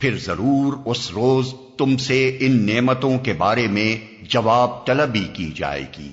پھر ضرور اس روز تم سے ان نعمتوں کے بارے میں جواب طلبی کی جائے گی۔